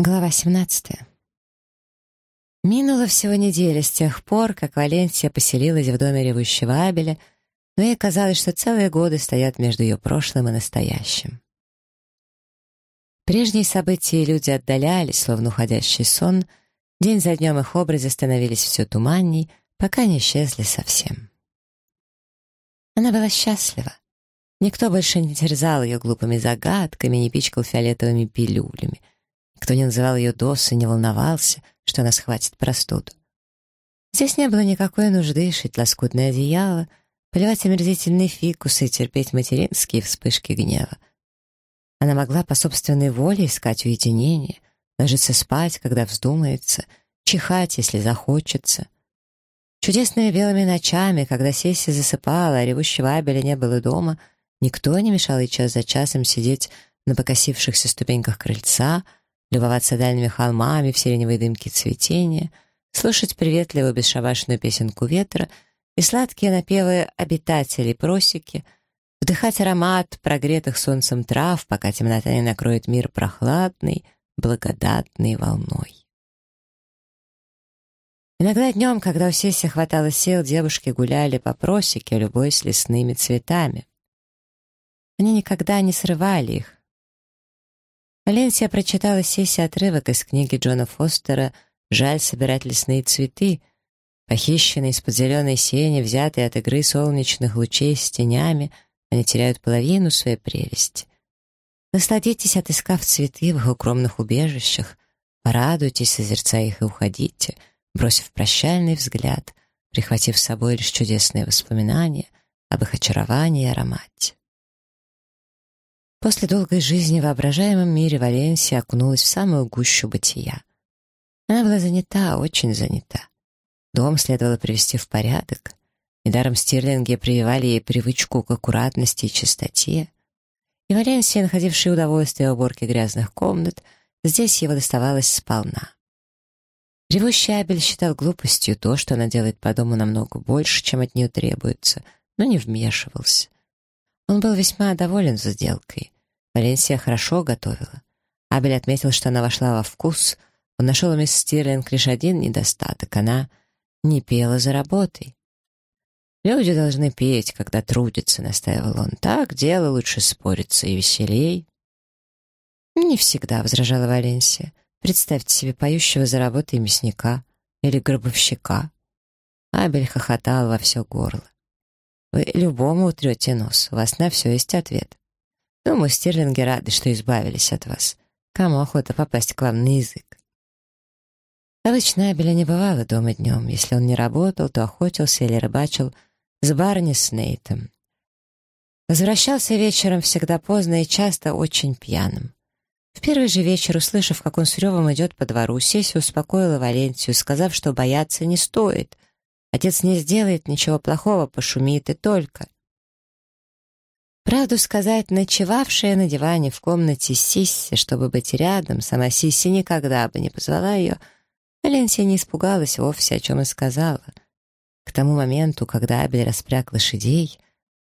Глава 17. Минула всего неделя с тех пор, как Валенсия поселилась в доме ревущего Абеля, но ей казалось, что целые годы стоят между ее прошлым и настоящим. Прежние события и люди отдалялись, словно уходящий сон, день за днем их образы становились все туманней, пока не исчезли совсем. Она была счастлива. Никто больше не терзал ее глупыми загадками, не пичкал фиолетовыми пилюлями — кто не называл ее Дос и не волновался, что она схватит простуду. Здесь не было никакой нужды шить лоскутное одеяло, поливать омерзительные фикусы и терпеть материнские вспышки гнева. Она могла по собственной воле искать уединение, ложиться спать, когда вздумается, чихать, если захочется. Чудесными белыми ночами, когда сессия засыпала, а ревущего Абеля не было дома, никто не мешал ей час за часом сидеть на покосившихся ступеньках крыльца — любоваться дальними холмами в сиреневой дымке цветения, слушать приветливую бесшабашную песенку ветра и сладкие напевы обитателей просеки, вдыхать аромат прогретых солнцем трав, пока темнота не накроет мир прохладной, благодатной волной. Иногда днем, когда у Сеси хватало сил, девушки гуляли по просеке, любой лесными цветами. Они никогда не срывали их, Валенсия прочитала сессию отрывок из книги Джона Фостера «Жаль собирать лесные цветы», похищенные из-под зеленой сени, взятые от игры солнечных лучей с тенями, они теряют половину своей прелести. Насладитесь, отыскав цветы в их укромных убежищах, порадуйтесь, созерцая их и уходите, бросив прощальный взгляд, прихватив с собой лишь чудесные воспоминания об их очаровании и аромате. После долгой жизни в воображаемом мире Валенсия окунулась в самую гущу бытия. Она была занята, очень занята. Дом следовало привести в порядок. Недаром стирлинги прививали ей привычку к аккуратности и чистоте. И Валенсия, находившая удовольствие в уборке грязных комнат, здесь его доставалось сполна. Ревущий Абель считал глупостью то, что она делает по дому намного больше, чем от нее требуется, но не вмешивался. Он был весьма доволен сделкой. Валенсия хорошо готовила. Абель отметил, что она вошла во вкус. Он нашел у мисс Стирлинг лишь один недостаток. Она не пела за работой. «Люди должны петь, когда трудятся», — настаивал он. «Так дело лучше спорится и веселей». «Не всегда», — возражала Валенсия. «Представьте себе поющего за работой мясника или гробовщика». Абель хохотал во все горло. Вы любому утрете нос, у вас на все есть ответ. Думаю, стерлинги рады, что избавились от вас. Кому охота попасть к вам на язык? Обычно Абеля не бывало дома днем. Если он не работал, то охотился или рыбачил с Барни с. Возвращался вечером всегда поздно и часто очень пьяным. В первый же вечер, услышав, как он с ревом идет по двору, Сеси успокоила Валенсию, сказав, что бояться не стоит — Отец не сделает ничего плохого, пошумит и только. Правду сказать, ночевавшая на диване в комнате Сисси, чтобы быть рядом, сама Сисси никогда бы не позвала ее, Валенсия не испугалась вовсе, о чем и сказала. К тому моменту, когда Абель распряг лошадей,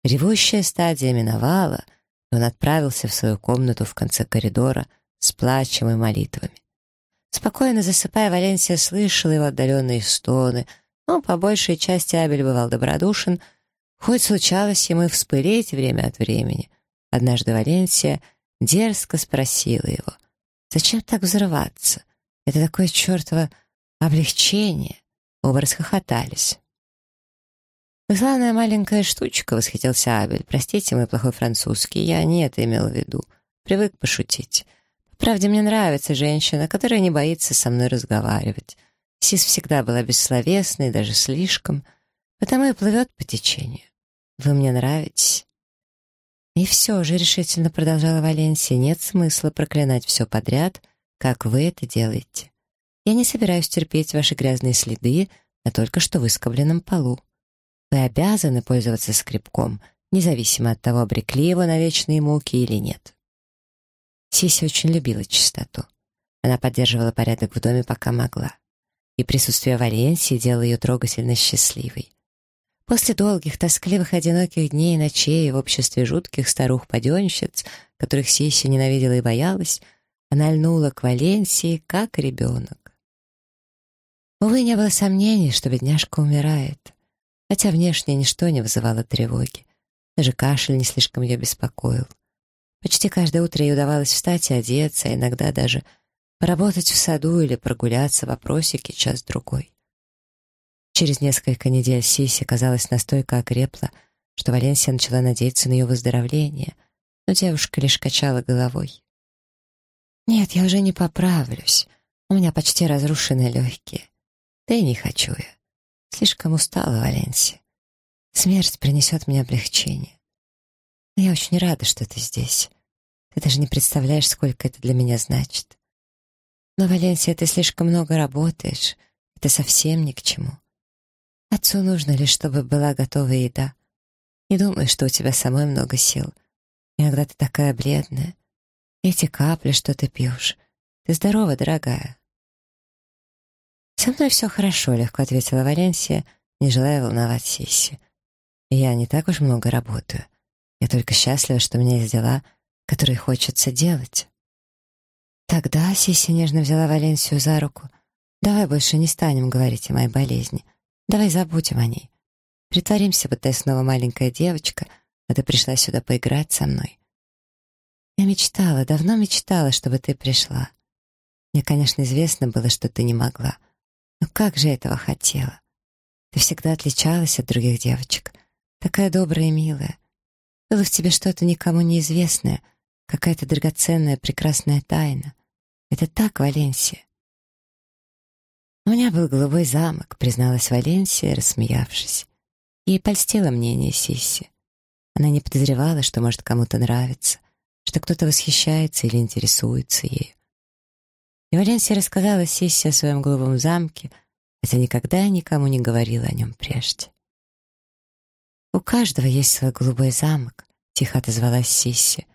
ревущая стадия миновала, и он отправился в свою комнату в конце коридора с плачем и молитвами. Спокойно засыпая, Валенсия слышала его отдаленные стоны — но по большей части Абель бывал добродушен, хоть случалось ему и вспылить время от времени. Однажды Валенсия дерзко спросила его, «Зачем так взрываться? Это такое чертово облегчение!» Оба расхохотались. «Славная маленькая штучка», — восхитился Абель. «Простите мой плохой французский, я не это имел в виду. Привык пошутить. Правде, мне нравится женщина, которая не боится со мной разговаривать. Сис всегда была бессловесной, даже слишком, потому и плывет по течению. Вы мне нравитесь. И все же, решительно продолжала Валенсия, нет смысла проклинать все подряд, как вы это делаете. Я не собираюсь терпеть ваши грязные следы на только что выскобленном полу. Вы обязаны пользоваться скребком, независимо от того, обрекли его на вечные муки или нет. Сиси очень любила чистоту. Она поддерживала порядок в доме, пока могла и присутствие Валенсии делало ее трогательно счастливой. После долгих, тоскливых, одиноких дней и ночей в обществе жутких старух-паденщиц, которых Сися ненавидела и боялась, она льнула к Валенсии, как ребенок. Увы, не было сомнений, что бедняжка умирает, хотя внешне ничто не вызывало тревоги. Даже кашель не слишком ее беспокоил. Почти каждое утро ей удавалось встать и одеться, а иногда даже поработать в саду или прогуляться в опросике час-другой. Через несколько недель Сиси, казалось, настолько окрепла, что Валенсия начала надеяться на ее выздоровление, но девушка лишь качала головой. «Нет, я уже не поправлюсь. У меня почти разрушены легкие. Да и не хочу я. Слишком устала Валенсия. Смерть принесет мне облегчение. Но я очень рада, что ты здесь. Ты даже не представляешь, сколько это для меня значит. Но, Валенсия, ты слишком много работаешь. Это совсем ни к чему. Отцу нужно лишь, чтобы была готова еда. Не думай, что у тебя самой много сил. Иногда ты такая бледная. Эти капли, что ты пьешь. Ты здорова, дорогая. «Со мной все хорошо», — легко ответила Валенсия, не желая волновать Сиси. «Я не так уж много работаю. Я только счастлива, что у меня есть дела, которые хочется делать». Тогда Сиси нежно взяла Валенсию за руку. «Давай больше не станем говорить о моей болезни. Давай забудем о ней. Притворимся, будто я снова маленькая девочка, а ты пришла сюда поиграть со мной. Я мечтала, давно мечтала, чтобы ты пришла. Мне, конечно, известно было, что ты не могла. Но как же этого хотела? Ты всегда отличалась от других девочек. Такая добрая и милая. Было в тебе что-то никому неизвестное, какая-то драгоценная, прекрасная тайна. Это так, Валенсия. «У меня был голубой замок», — призналась Валенсия, рассмеявшись. Ей польстило мнение Сисси. Она не подозревала, что может кому-то нравиться, что кто-то восхищается или интересуется ею. И Валенсия рассказала Сисси о своем голубом замке, хотя никогда никому не говорила о нем прежде. «У каждого есть свой голубой замок», — тихо отозвалась Сисси.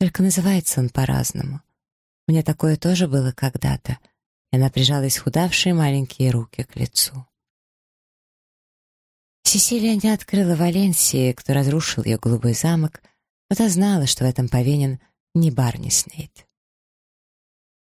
«Только называется он по-разному. У меня такое тоже было когда-то, и она прижала исхудавшие маленькие руки к лицу. Сесилия не открыла Валенсии, кто разрушил ее голубой замок, но та знала, что в этом повинен не Барни Снейд.